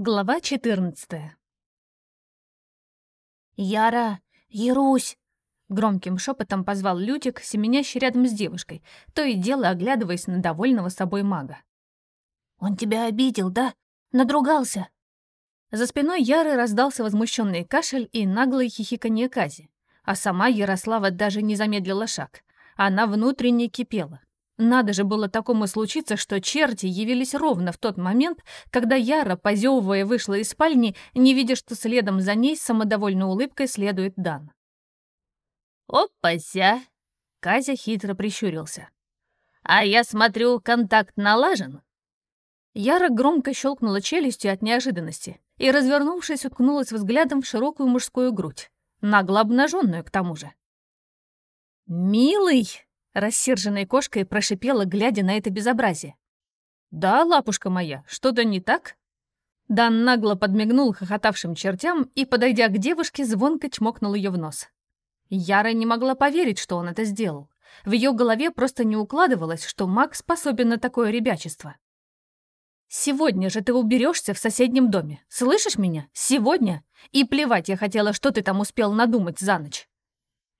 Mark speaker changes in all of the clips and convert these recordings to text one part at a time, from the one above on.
Speaker 1: Глава 14
Speaker 2: «Яра! Ярусь!»
Speaker 1: Громким шепотом позвал Лютик, семенящий рядом с девушкой, то и дело оглядываясь на довольного собой мага.
Speaker 2: «Он тебя обидел, да? Надругался?»
Speaker 1: За спиной Яры раздался возмущенный кашель и наглое хихиканье Кази, а сама Ярослава даже не замедлила шаг. Она внутренне кипела. Надо же было такому случиться, что черти явились ровно в тот момент, когда Яра, позевывая, вышла из спальни, не видя, что следом за ней с самодовольной улыбкой следует Дан.
Speaker 2: «Опася!» — Казя хитро прищурился. «А я смотрю, контакт налажен?»
Speaker 1: Яра громко щелкнула челюстью от неожиданности и, развернувшись, уткнулась взглядом в широкую мужскую грудь, нагло обнаженную к тому же. «Милый!» Рассерженной кошкой прошипела, глядя на это безобразие. «Да, лапушка моя, что-то не так?» Дан нагло подмигнул хохотавшим чертям и, подойдя к девушке, звонко чмокнул ее в нос. Яра не могла поверить, что он это сделал. В ее голове просто не укладывалось, что маг способен на такое ребячество. «Сегодня же ты уберешься в соседнем доме. Слышишь меня? Сегодня? И плевать я хотела, что ты там успел надумать за ночь».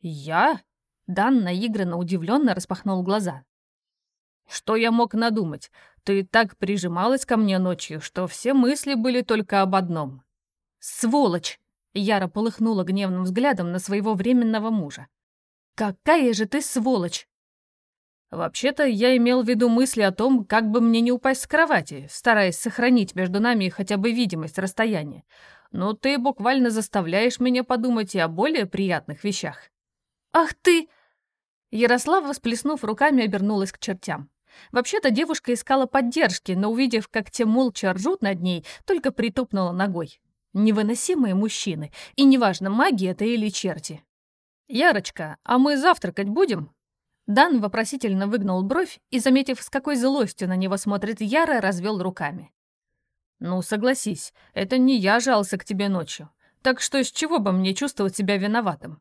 Speaker 1: «Я?» Дан наигранно удивленно распахнул глаза. «Что я мог надумать? Ты так прижималась ко мне ночью, что все мысли были только об одном». «Сволочь!» — Яра полыхнула гневным взглядом на своего временного мужа. «Какая же ты сволочь!» «Вообще-то я имел в виду мысли о том, как бы мне не упасть с кровати, стараясь сохранить между нами хотя бы видимость расстояния. Но ты буквально заставляешь меня подумать и о более приятных вещах». «Ах ты!» Ярослава, всплеснув руками, обернулась к чертям. Вообще-то девушка искала поддержки, но, увидев, как те молча ржут над ней, только притопнула ногой. Невыносимые мужчины, и неважно, маги это или черти. «Ярочка, а мы завтракать будем?» Дан вопросительно выгнул бровь и, заметив, с какой злостью на него смотрит Яра, развел руками. «Ну, согласись, это не я жался к тебе ночью. Так что с чего бы мне чувствовать себя виноватым?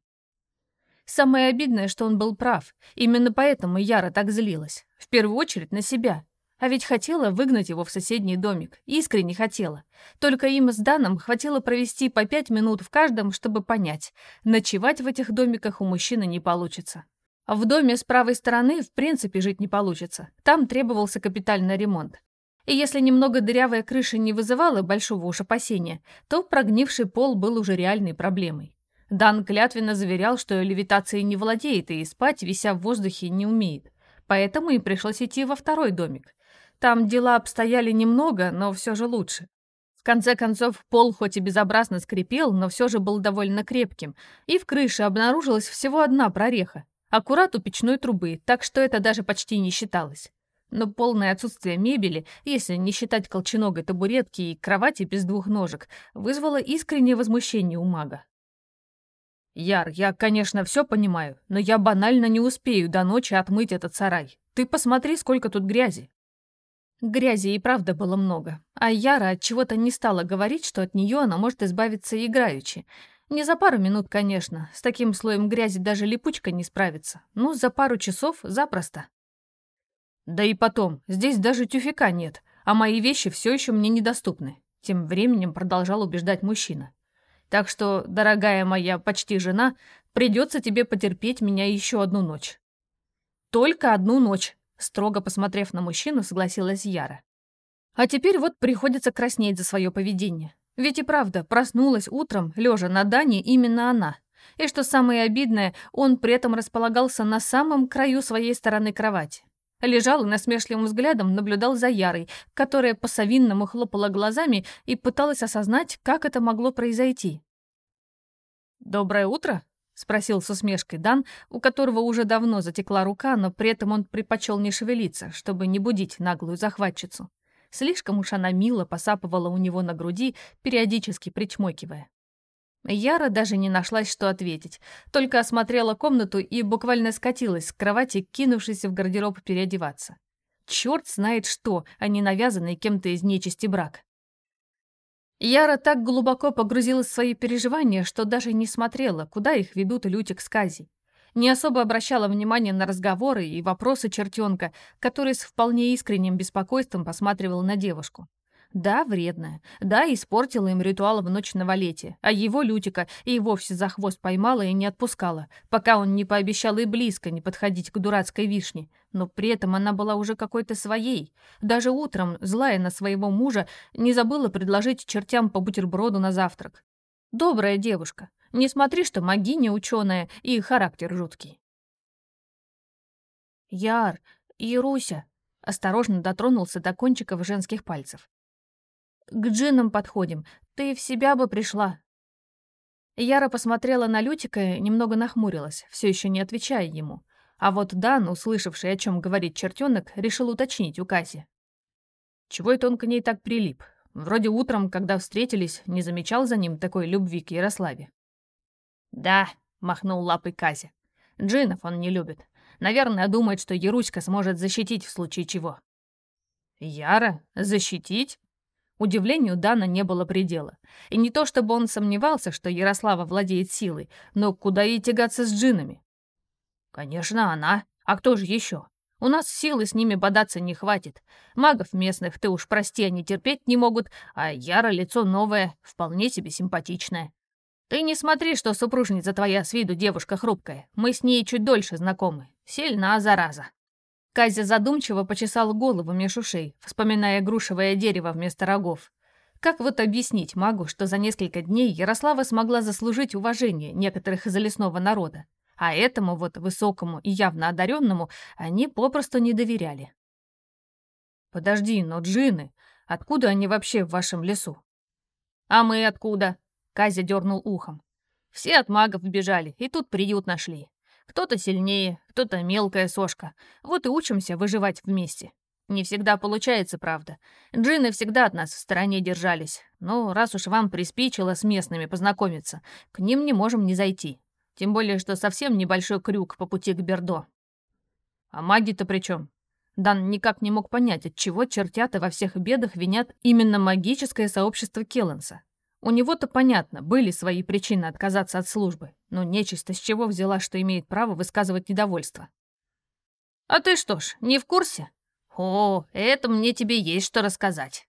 Speaker 1: Самое обидное, что он был прав. Именно поэтому Яра так злилась. В первую очередь на себя. А ведь хотела выгнать его в соседний домик. Искренне хотела. Только им с Даном хватило провести по пять минут в каждом, чтобы понять. Ночевать в этих домиках у мужчины не получится. В доме с правой стороны в принципе жить не получится. Там требовался капитальный ремонт. И если немного дырявая крыша не вызывала большого уж опасения, то прогнивший пол был уже реальной проблемой. Дан клятвенно заверял, что левитацией не владеет и спать, вися в воздухе, не умеет. Поэтому и пришлось идти во второй домик. Там дела обстояли немного, но все же лучше. В конце концов, пол хоть и безобразно скрипел, но все же был довольно крепким, и в крыше обнаружилась всего одна прореха, аккурат у печной трубы, так что это даже почти не считалось. Но полное отсутствие мебели, если не считать колченогой табуретки и кровати без двух ножек, вызвало искреннее возмущение у мага. «Яр, я, конечно, все понимаю, но я банально не успею до ночи отмыть этот сарай. Ты посмотри, сколько тут грязи». Грязи и правда было много, а Яра от чего-то не стала говорить, что от нее она может избавиться играючи. Не за пару минут, конечно, с таким слоем грязи даже липучка не справится, но за пару часов запросто. Да и потом, здесь даже тюфяка нет, а мои вещи все еще мне недоступны. Тем временем продолжал убеждать мужчина. Так что, дорогая моя почти жена, придется тебе потерпеть меня еще одну ночь». «Только одну ночь», — строго посмотрев на мужчину, согласилась Яра. А теперь вот приходится краснеть за свое поведение. Ведь и правда, проснулась утром, лежа на Дане, именно она. И что самое обидное, он при этом располагался на самом краю своей стороны кровати. Лежал и насмешливым взглядом наблюдал за Ярой, которая по-совинному хлопала глазами и пыталась осознать, как это могло произойти. «Доброе утро?» — спросил с усмешкой Дан, у которого уже давно затекла рука, но при этом он предпочел не шевелиться, чтобы не будить наглую захватчицу. Слишком уж она мило посапывала у него на груди, периодически причмокивая. Яра даже не нашлась, что ответить, только осмотрела комнату и буквально скатилась с кровати, кинувшись в гардероб переодеваться. Черт знает что, а не навязанный кем-то из нечисти брак. Яра так глубоко погрузилась в свои переживания, что даже не смотрела, куда их ведут Лютик с Казей. Не особо обращала внимания на разговоры и вопросы чертенка, который с вполне искренним беспокойством посматривал на девушку. Да, вредная. Да, испортила им ритуал в ночь новолетия, а его Лютика и вовсе за хвост поймала и не отпускала, пока он не пообещал и близко не подходить к дурацкой вишне. Но при этом она была уже какой-то своей. Даже утром, злая на своего мужа, не забыла предложить чертям по бутерброду на завтрак. Добрая девушка. Не смотри, что магиня ученая и характер жуткий. Яр, Ируся, осторожно дотронулся до кончиков женских пальцев. К джинам подходим. Ты в себя бы пришла». Яра посмотрела на Лютика и немного нахмурилась, все еще не отвечая ему. А вот Дан, услышавший, о чем говорит чертенок, решил уточнить у Каси. Чего это он к ней так прилип? Вроде утром, когда встретились, не замечал за ним такой любви к Ярославе. «Да», — махнул лапой Кази. «Джинов он не любит. Наверное, думает, что Яруська сможет защитить в случае чего». «Яра? Защитить?» Удивлению Дана не было предела. И не то чтобы он сомневался, что Ярослава владеет силой, но куда ей тягаться с джинами? Конечно, она. А кто же еще? У нас силы с ними бодаться не хватит. Магов местных, ты уж прости, они терпеть не могут, а Яра лицо новое, вполне себе симпатичное. Ты не смотри, что супружница твоя с виду девушка хрупкая. Мы с ней чуть дольше знакомы. Сильна зараза. Казя задумчиво почесал голову меж ушей, вспоминая грушевое дерево вместо рогов. Как вот объяснить магу, что за несколько дней Ярослава смогла заслужить уважение некоторых из лесного народа, а этому вот высокому и явно одаренному они попросту не доверяли? «Подожди, но джины, откуда они вообще в вашем лесу?» «А мы откуда?» — Казя дернул ухом. «Все от магов бежали, и тут приют нашли. Кто-то сильнее, кто-то мелкая сошка. Вот и учимся выживать вместе. Не всегда получается, правда. Джины всегда от нас в стороне держались. Но раз уж вам приспичило с местными познакомиться, к ним не можем не зайти. Тем более, что совсем небольшой крюк по пути к Бердо. А маги-то при чем? Дан никак не мог понять, от чего чертята во всех бедах винят именно магическое сообщество Келленса. У него-то понятно, были свои причины отказаться от службы, но нечисто с чего взяла, что имеет право высказывать недовольство. «А ты что ж, не в курсе? О, это мне тебе есть что рассказать».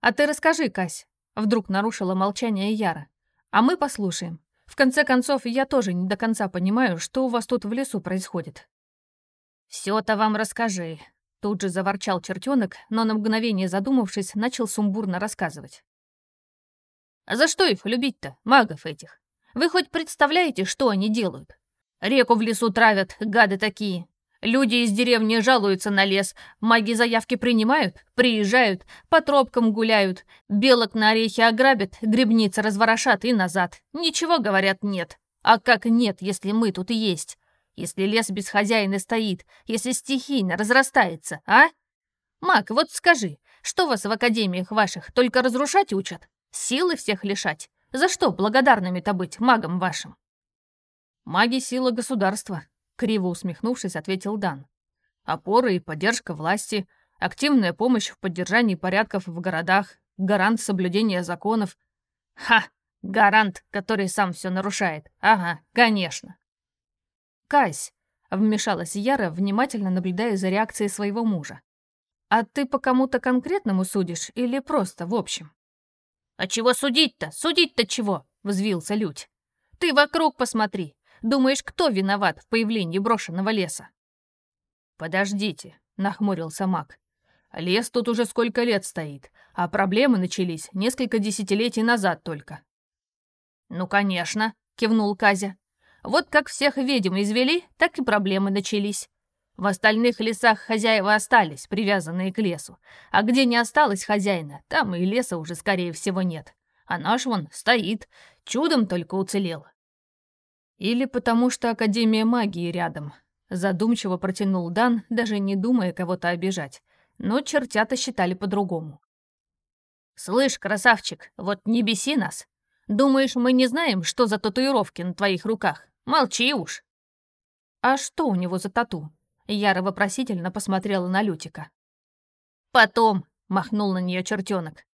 Speaker 1: «А ты расскажи, Кась», — вдруг нарушила молчание Яра. «А мы послушаем. В конце концов, я тоже не до конца понимаю, что у вас тут в лесу происходит». «Всё-то вам расскажи», — тут же заворчал чертенок, но на мгновение задумавшись, начал сумбурно рассказывать. А за что их любить-то, магов этих? Вы хоть представляете, что они делают? Реку в лесу травят, гады такие. Люди из деревни жалуются на лес, маги заявки принимают, приезжают, по тропкам гуляют, белок на орехи ограбят, грибницы разворошат и назад. Ничего, говорят, нет. А как нет, если мы тут есть? Если лес без хозяина стоит, если стихийно разрастается, а? Маг, вот скажи, что вас в академиях ваших только разрушать учат? Силы всех лишать? За что благодарными-то быть магом вашим?» «Маги — сила государства», — криво усмехнувшись, ответил Дан. «Опора и поддержка власти, активная помощь в поддержании порядков в городах, гарант соблюдения законов». «Ха! Гарант, который сам все нарушает. Ага, конечно». «Кась», — вмешалась Яра, внимательно наблюдая за реакцией своего мужа. «А ты по кому-то конкретному судишь или просто в общем?» «А чего судить-то? Судить-то чего?» — взвился Людь. «Ты вокруг посмотри. Думаешь, кто виноват в появлении брошенного леса?» «Подождите», — нахмурился маг. «Лес тут уже сколько лет стоит, а проблемы начались несколько десятилетий назад только». «Ну, конечно», — кивнул Казя. «Вот как всех ведьм извели, так и проблемы начались. В остальных лесах хозяева остались, привязанные к лесу. А где не осталось хозяина, там и леса уже, скорее всего, нет. А наш вон стоит, чудом только уцелел. Или потому что Академия магии рядом. Задумчиво протянул Дан, даже не думая кого-то обижать. Но чертята считали по-другому. «Слышь, красавчик, вот не беси нас. Думаешь, мы не знаем, что за татуировки на твоих руках? Молчи уж». «А что у него за тату?» Яра вопросительно посмотрела на Лютика. «Потом», — махнул на нее чертенок.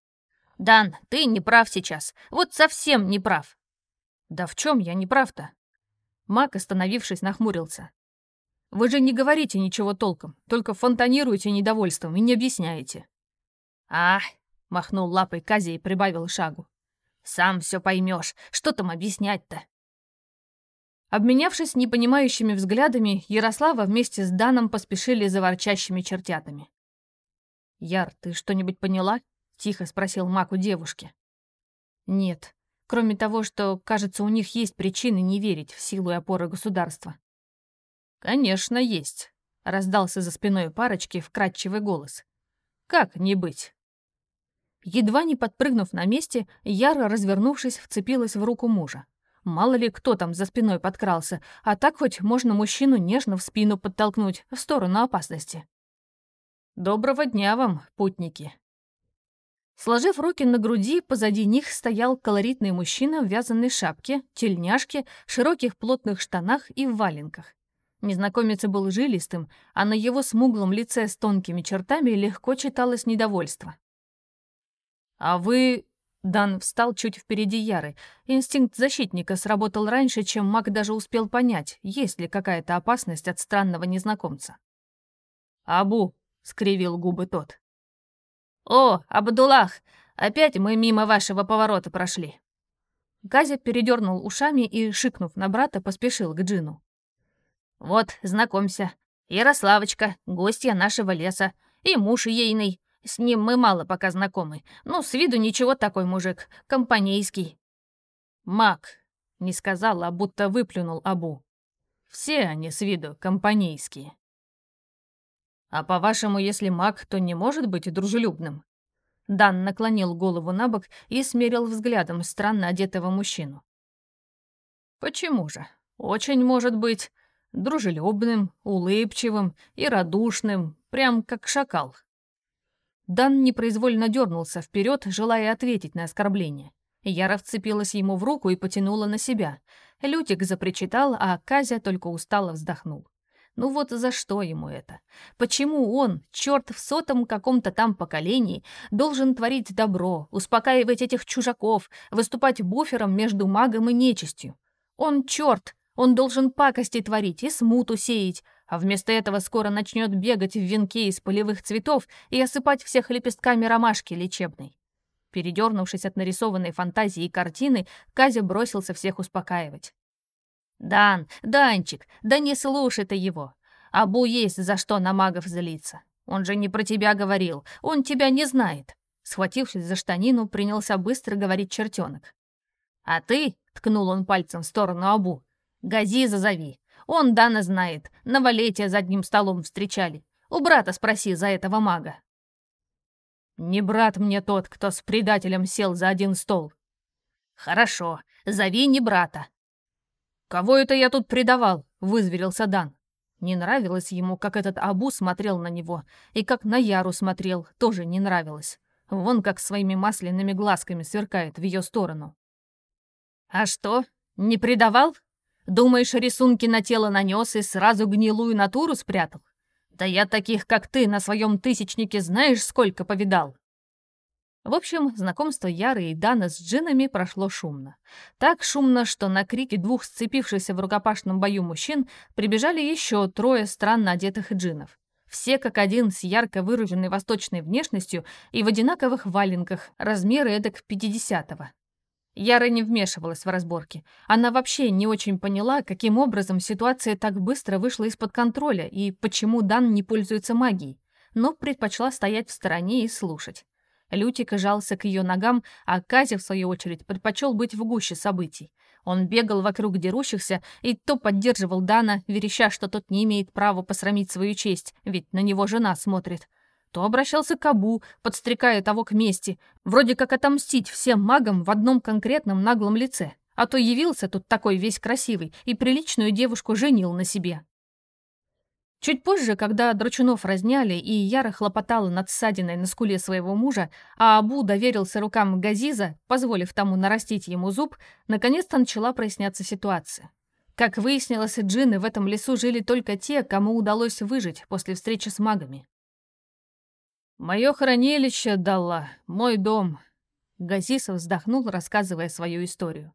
Speaker 1: «Дан, ты не прав сейчас. Вот совсем не прав». «Да в чем я не прав-то?» Мак, остановившись, нахмурился. «Вы же не говорите ничего толком, только фонтанируете недовольством и не объясняете». «Ах!» — махнул лапой Кази и прибавил шагу. «Сам все поймешь. Что там объяснять-то?» Обменявшись непонимающими взглядами, Ярослава вместе с Даном поспешили за ворчащими чертятами. «Яр, ты что-нибудь поняла?» — тихо спросил Мак у девушки. «Нет. Кроме того, что, кажется, у них есть причины не верить в силу и опоры государства». «Конечно, есть», — раздался за спиной парочки вкрадчивый голос. «Как не быть?» Едва не подпрыгнув на месте, Яра, развернувшись, вцепилась в руку мужа. Мало ли кто там за спиной подкрался, а так хоть можно мужчину нежно в спину подтолкнуть, в сторону опасности. «Доброго дня вам, путники!» Сложив руки на груди, позади них стоял колоритный мужчина в вязаной шапке, тельняшке, широких плотных штанах и в валенках. Незнакомец был жилистым, а на его смуглом лице с тонкими чертами легко читалось недовольство. «А вы Дан встал чуть впереди Яры. Инстинкт защитника сработал раньше, чем маг даже успел понять, есть ли какая-то опасность от странного незнакомца. «Абу!» — скривил губы тот. «О, Абдуллах! Опять мы мимо вашего поворота прошли!» Газя передернул ушами и, шикнув на брата, поспешил к Джину. «Вот, знакомься, Ярославочка, гостья нашего леса, и муж ейный, с ним мы мало пока знакомы. Ну, с виду ничего такой мужик, компанейский». «Мак», — не сказал, а будто выплюнул Абу. «Все они с виду компанейские». «А по-вашему, если маг, то не может быть дружелюбным?» Дан наклонил голову на бок и смерил взглядом странно одетого мужчину. «Почему же? Очень может быть дружелюбным, улыбчивым и радушным, прям как шакал. Дан непроизвольно дернулся вперед, желая ответить на оскорбление. Яра вцепилась ему в руку и потянула на себя. Лютик запричитал, а Казя только устало вздохнул. Ну вот за что ему это? Почему он, черт в сотом каком-то там поколении, должен творить добро, успокаивать этих чужаков, выступать буфером между магом и нечистью? Он черт, он должен пакости творить и смуту сеять, а вместо этого скоро начнет бегать в венке из полевых цветов и осыпать всех лепестками ромашки лечебной. Передернувшись от нарисованной фантазии и картины, Казя бросился всех успокаивать. «Дан, Данчик, да не слушай ты его. Абу есть за что на магов злиться. Он же не про тебя говорил, он тебя не знает». Схватившись за штанину, принялся быстро говорить чертенок. «А ты», — ткнул он пальцем в сторону Абу, — «Газиза зови, он Дана знает. На валете за одним столом встречали. У брата спроси за этого мага». «Не брат мне тот, кто с предателем сел за один стол». «Хорошо, зови не брата». «Кого это я тут предавал?» — вызверился Дан. Не нравилось ему, как этот Абу смотрел на него, и как на Яру смотрел, тоже не нравилось. Вон как своими масляными глазками сверкает в ее сторону. «А что, не предавал?» Думаешь, рисунки на тело нанес и сразу гнилую натуру спрятал? Да я таких, как ты, на своем тысячнике знаешь, сколько повидал. В общем, знакомство Яры и Дана с джинами прошло шумно. Так шумно, что на крики двух сцепившихся в рукопашном бою мужчин прибежали еще трое странно одетых джинов. Все как один с ярко выраженной восточной внешностью и в одинаковых валенках, размеры эдак пятидесятого. Яра не вмешивалась в разборки. Она вообще не очень поняла, каким образом ситуация так быстро вышла из-под контроля и почему Дан не пользуется магией, но предпочла стоять в стороне и слушать. Лютик жался к ее ногам, а Казя, в свою очередь, предпочел быть в гуще событий. Он бегал вокруг дерущихся и то поддерживал Дана, вереща, что тот не имеет права посрамить свою честь, ведь на него жена смотрит, то обращался к Абу, подстрекая того к мести, вроде как отомстить всем магам в одном конкретном наглом лице, а то явился тут такой весь красивый и приличную девушку женил на себе. Чуть позже, когда Драчунов разняли и Яра хлопотала над ссадиной на скуле своего мужа, а Абу доверился рукам Газиза, позволив тому нарастить ему зуб, наконец-то начала проясняться ситуация. Как выяснилось, джинны в этом лесу жили только те, кому удалось выжить после встречи с магами. «Мое хранилище дала, мой дом», — Газисов вздохнул, рассказывая свою историю.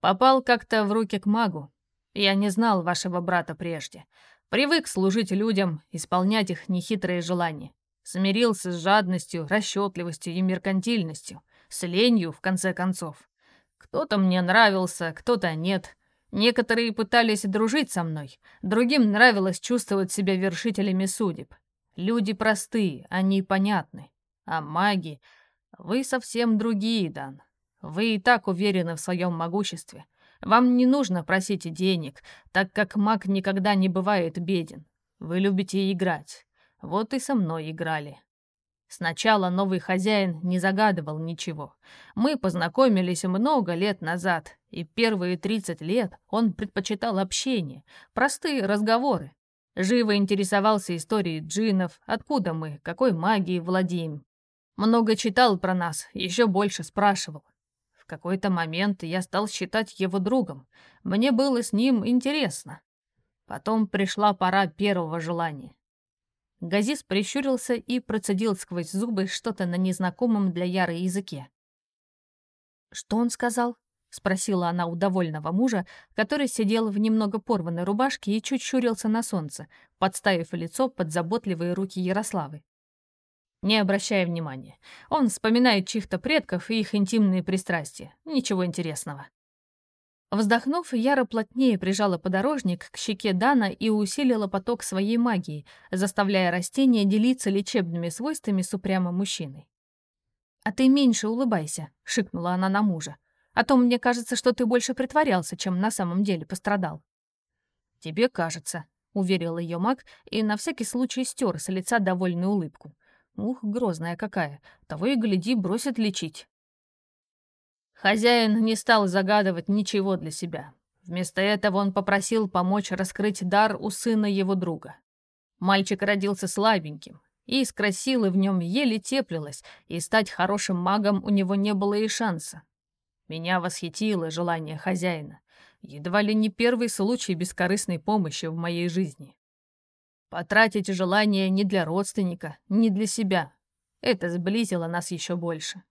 Speaker 1: «Попал как-то в руки к магу. Я не знал вашего брата прежде. Привык служить людям, исполнять их нехитрые желания. Смирился с жадностью, расчетливостью и меркантильностью, с ленью, в конце концов. Кто-то мне нравился, кто-то нет. Некоторые пытались дружить со мной, другим нравилось чувствовать себя вершителями судеб. Люди простые, они понятны. А маги... Вы совсем другие, Дан. Вы и так уверены в своем могуществе. Вам не нужно просить денег, так как маг никогда не бывает беден. Вы любите играть. Вот и со мной играли. Сначала новый хозяин не загадывал ничего. Мы познакомились много лет назад, и первые 30 лет он предпочитал общение, простые разговоры. Живо интересовался историей джиннов, откуда мы, какой магией владеем. Много читал про нас, еще больше спрашивал. В какой-то момент я стал считать его другом. Мне было с ним интересно. Потом пришла пора первого желания. Газис прищурился и процедил сквозь зубы что-то на незнакомом для Яры языке. «Что он сказал?» — спросила она у довольного мужа, который сидел в немного порванной рубашке и чуть щурился на солнце, подставив лицо под заботливые руки Ярославы. Не обращая внимания. Он вспоминает чьих-то предков и их интимные пристрастия. Ничего интересного. Вздохнув, Яра плотнее прижала подорожник к щеке Дана и усилила поток своей магии, заставляя растение делиться лечебными свойствами с упрямым мужчиной. «А ты меньше улыбайся», — шикнула она на мужа. «А то мне кажется, что ты больше притворялся, чем на самом деле пострадал». «Тебе кажется», — уверил ее маг и на всякий случай стер с лица довольную улыбку. «Ух, грозная какая! Того и гляди, бросит лечить». Хозяин не стал загадывать ничего для себя. Вместо этого он попросил помочь раскрыть дар у сына его друга. Мальчик родился слабеньким, искра силы в нем еле теплилась, и стать хорошим магом у него не было и шанса. Меня восхитило желание хозяина. Едва ли не первый случай бескорыстной помощи в моей жизни. Потратить желание не для родственника, не для себя. Это сблизило нас еще больше.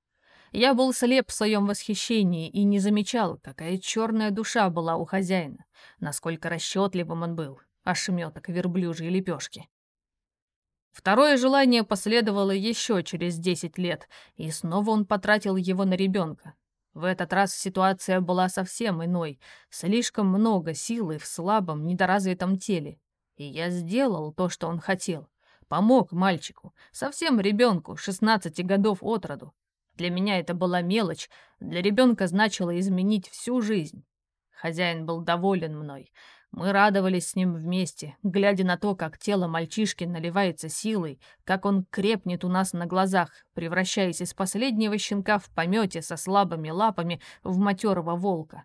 Speaker 1: Я был слеп в своем восхищении и не замечал, какая черная душа была у хозяина, насколько расчетливым он был, ошметок верблюжьей лепешки. Второе желание последовало еще через десять лет, и снова он потратил его на ребенка. В этот раз ситуация была совсем иной, слишком много силы в слабом, недоразвитом теле. И я сделал то, что он хотел. Помог мальчику, совсем ребенку, 16 годов от роду, для меня это была мелочь, для ребенка значило изменить всю жизнь. Хозяин был доволен мной. Мы радовались с ним вместе, глядя на то, как тело мальчишки наливается силой, как он крепнет у нас на глазах, превращаясь из последнего щенка в помете со слабыми лапами в матерого волка.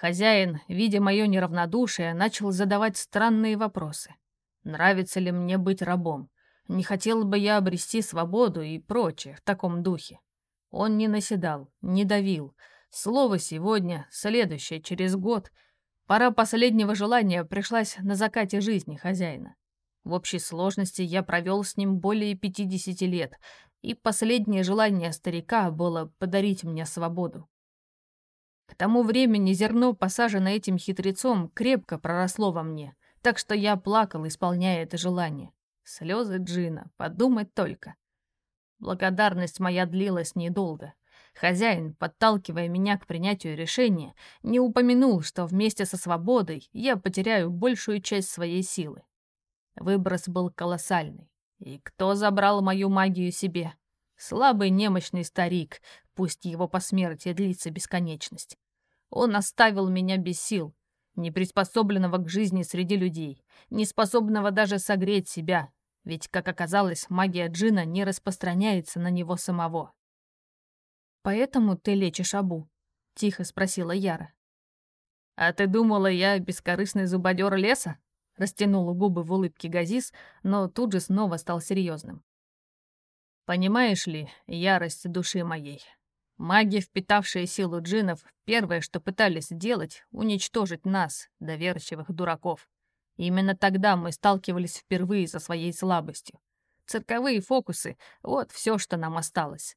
Speaker 1: Хозяин, видя мое неравнодушие, начал задавать странные вопросы. Нравится ли мне быть рабом? Не хотел бы я обрести свободу и прочее в таком духе. Он не наседал, не давил. Слово сегодня, следующее через год. Пора последнего желания пришлась на закате жизни хозяина. В общей сложности я провел с ним более 50 лет, и последнее желание старика было подарить мне свободу. К тому времени зерно, посаженное этим хитрецом, крепко проросло во мне, так что я плакал, исполняя это желание. Слезы Джина, подумать только. Благодарность моя длилась недолго. Хозяин, подталкивая меня к принятию решения, не упомянул, что вместе со свободой я потеряю большую часть своей силы. Выброс был колоссальный. И кто забрал мою магию себе? Слабый немощный старик, пусть его посмертие длится бесконечность. Он оставил меня без сил, неприспособленного к жизни среди людей, неспособного даже согреть себя, ведь, как оказалось, магия Джина не распространяется на него самого. «Поэтому ты лечишь Абу?» — тихо спросила Яра. «А ты думала, я бескорыстный зубодер леса?» — растянул губы в улыбке Газис, но тут же снова стал серьезным. «Понимаешь ли, ярость души моей. Маги, впитавшие силу джинов, первое, что пытались сделать, уничтожить нас, доверчивых дураков. Именно тогда мы сталкивались впервые со своей слабостью. Цирковые фокусы — вот все, что нам осталось.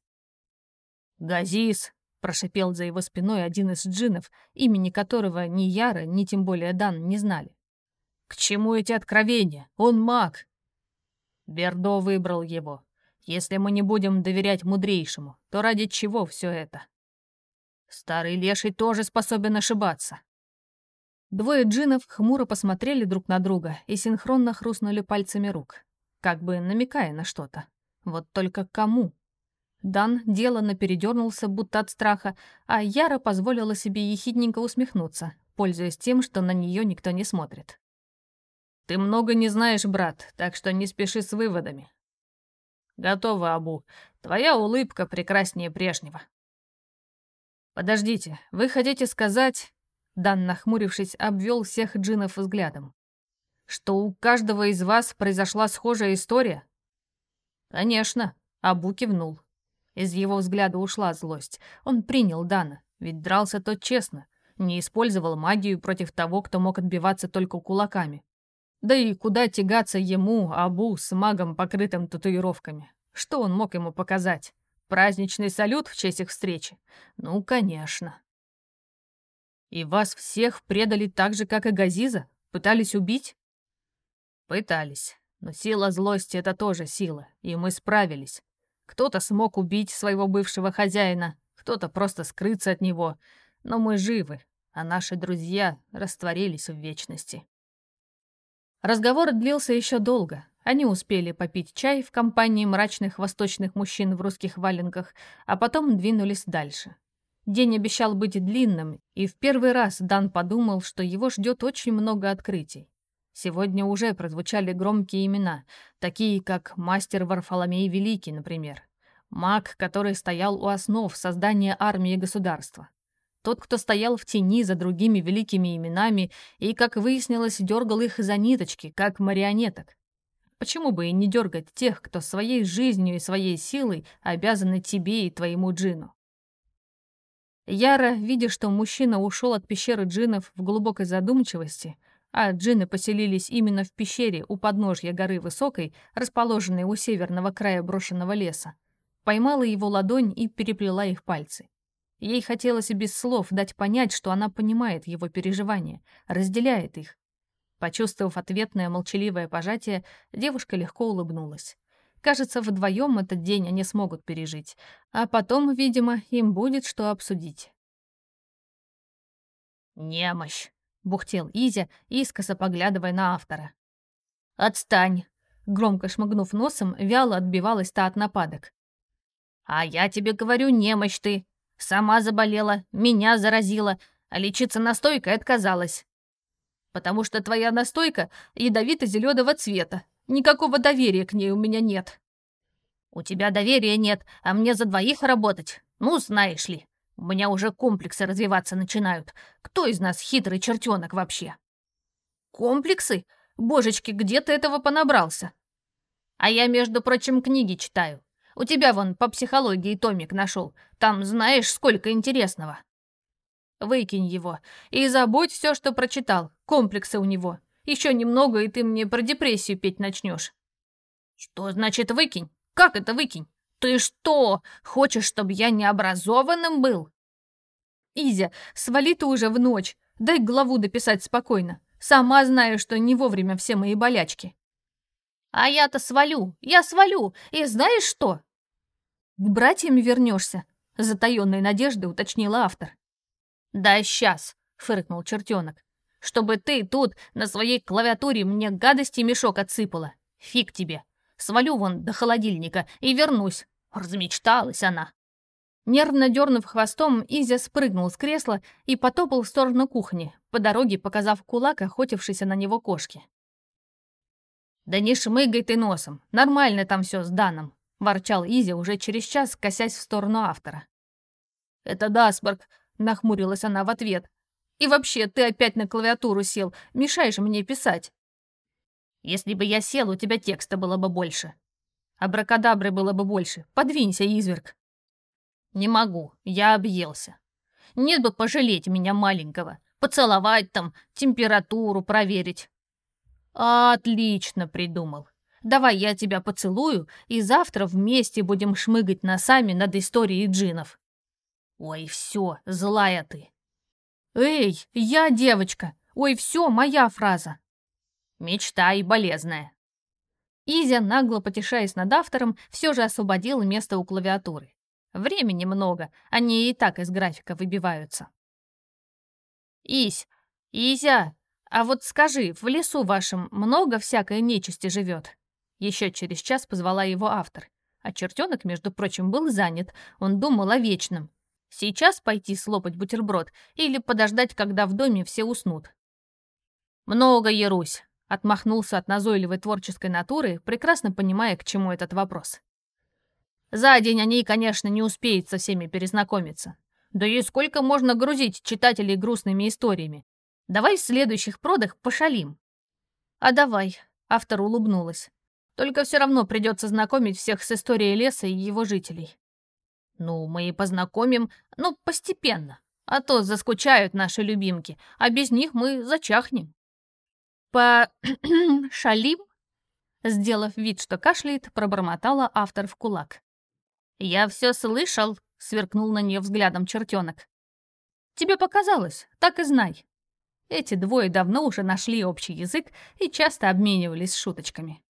Speaker 1: «Газис!» — прошипел за его спиной один из джинов, имени которого ни Яра, ни тем более Дан не знали. «К чему эти откровения? Он маг!» Бердо выбрал его. Если мы не будем доверять мудрейшему, то ради чего все это? Старый леший тоже способен ошибаться. Двое джинов хмуро посмотрели друг на друга и синхронно хрустнули пальцами рук, как бы намекая на что-то. Вот только кому? Дан деланно передернулся, будто от страха, а Яра позволила себе ехидненько усмехнуться, пользуясь тем, что на нее никто не смотрит. «Ты много не знаешь, брат, так что не спеши с выводами». «Готово, Абу. Твоя улыбка прекраснее прежнего». «Подождите, вы хотите сказать...» Дан, нахмурившись, обвел всех джинов взглядом. «Что у каждого из вас произошла схожая история?» «Конечно», — Абу кивнул. Из его взгляда ушла злость. Он принял Дана, ведь дрался тот честно, не использовал магию против того, кто мог отбиваться только кулаками. Да и куда тягаться ему, Абу, с магом, покрытым татуировками? Что он мог ему показать? Праздничный салют в честь их встречи? Ну, конечно. И вас всех предали так же, как и Газиза? Пытались убить? Пытались. Но сила злости — это тоже сила, и мы справились. Кто-то смог убить своего бывшего хозяина, кто-то просто скрыться от него. Но мы живы, а наши друзья растворились в вечности. Разговор длился еще долго. Они успели попить чай в компании мрачных восточных мужчин в русских валенках, а потом двинулись дальше. День обещал быть длинным, и в первый раз Дан подумал, что его ждет очень много открытий. Сегодня уже прозвучали громкие имена, такие как мастер Варфоломей Великий, например. Маг, который стоял у основ создания армии государства. Тот, кто стоял в тени за другими великими именами и, как выяснилось, дергал их за ниточки, как марионеток. Почему бы и не дергать тех, кто своей жизнью и своей силой обязаны тебе и твоему джину? Яра, видя, что мужчина ушел от пещеры джинов в глубокой задумчивости, а джинны поселились именно в пещере у подножья горы Высокой, расположенной у северного края брошенного леса. Поймала его ладонь и переплела их пальцы. Ей хотелось без слов дать понять, что она понимает его переживания, разделяет их. Почувствовав ответное молчаливое пожатие, девушка легко улыбнулась. Кажется, вдвоем этот день они смогут пережить, а потом, видимо, им будет что обсудить. «Немощь!» Бухтел Изя, искоса поглядывая на автора. «Отстань!» Громко шмыгнув носом, вяло отбивалась та от нападок. «А я тебе говорю, немощь ты. Сама заболела, меня заразила, а лечиться настойкой отказалась. Потому что твоя настойка ядовито-зеленого цвета. Никакого доверия к ней у меня нет». «У тебя доверия нет, а мне за двоих работать? Ну, знаешь ли. У меня уже комплексы развиваться начинают. Кто из нас хитрый чертенок вообще? Комплексы? Божечки, где ты этого понабрался? А я, между прочим, книги читаю. У тебя вон по психологии томик нашел. Там знаешь, сколько интересного. Выкинь его и забудь все, что прочитал. Комплексы у него. Еще немного, и ты мне про депрессию петь начнешь. Что значит выкинь? Как это выкинь? «Ты что, хочешь, чтобы я необразованным был?» «Изя, свали ты уже в ночь. Дай главу дописать спокойно. Сама знаю, что не вовремя все мои болячки». «А я-то свалю, я свалю. И знаешь что?» «К братьям вернешься», — затаенной надеждой уточнила автор. «Да сейчас», — фыркнул чертенок. «Чтобы ты тут на своей клавиатуре мне гадости мешок отсыпала. Фиг тебе. Свалю вон до холодильника и вернусь. Размечталась она. Нервно дернув хвостом, Изя спрыгнул с кресла и потопал в сторону кухни, по дороге показав кулак охотившейся на него кошке. «Да не шмыгай ты носом, нормально там все с Даном», — ворчал Изя уже через час, косясь в сторону автора. «Это Дасборг», — нахмурилась она в ответ. «И вообще, ты опять на клавиатуру сел, мешаешь мне писать». «Если бы я сел, у тебя текста было бы больше», Абракадабры было бы больше. Подвинься, изверг. Не могу, я объелся. Нет бы пожалеть меня маленького. Поцеловать там, температуру проверить. Отлично придумал. Давай я тебя поцелую, и завтра вместе будем шмыгать носами над историей джинов. Ой, все, злая ты. Эй, я девочка. Ой, все, моя фраза. Мечта и болезная. Изя, нагло потешаясь над автором, все же освободила место у клавиатуры. Времени много, они и так из графика выбиваются. «Ись, Изя, а вот скажи, в лесу вашем много всякой нечисти живет?» Еще через час позвала его автор. А чертенок, между прочим, был занят, он думал о вечном. Сейчас пойти слопать бутерброд или подождать, когда в доме все уснут? «Много, Ярусь», — отмахнулся от назойливой творческой натуры, прекрасно понимая, к чему этот вопрос. «За день они, конечно, не успеют со всеми перезнакомиться. Да и сколько можно грузить читателей грустными историями? Давай в следующих продах пошалим». «А давай», — автор улыбнулась. «Только все равно придется знакомить всех с историей леса и его жителей». «Ну, мы и познакомим, ну, постепенно. А то заскучают наши любимки, а без них мы зачахнем». «По... шалим?» Сделав вид, что кашляет, пробормотала автор в кулак. «Я все слышал», — сверкнул на нее взглядом чертенок. «Тебе показалось, так и знай». Эти двое давно уже нашли общий язык и часто обменивались шуточками.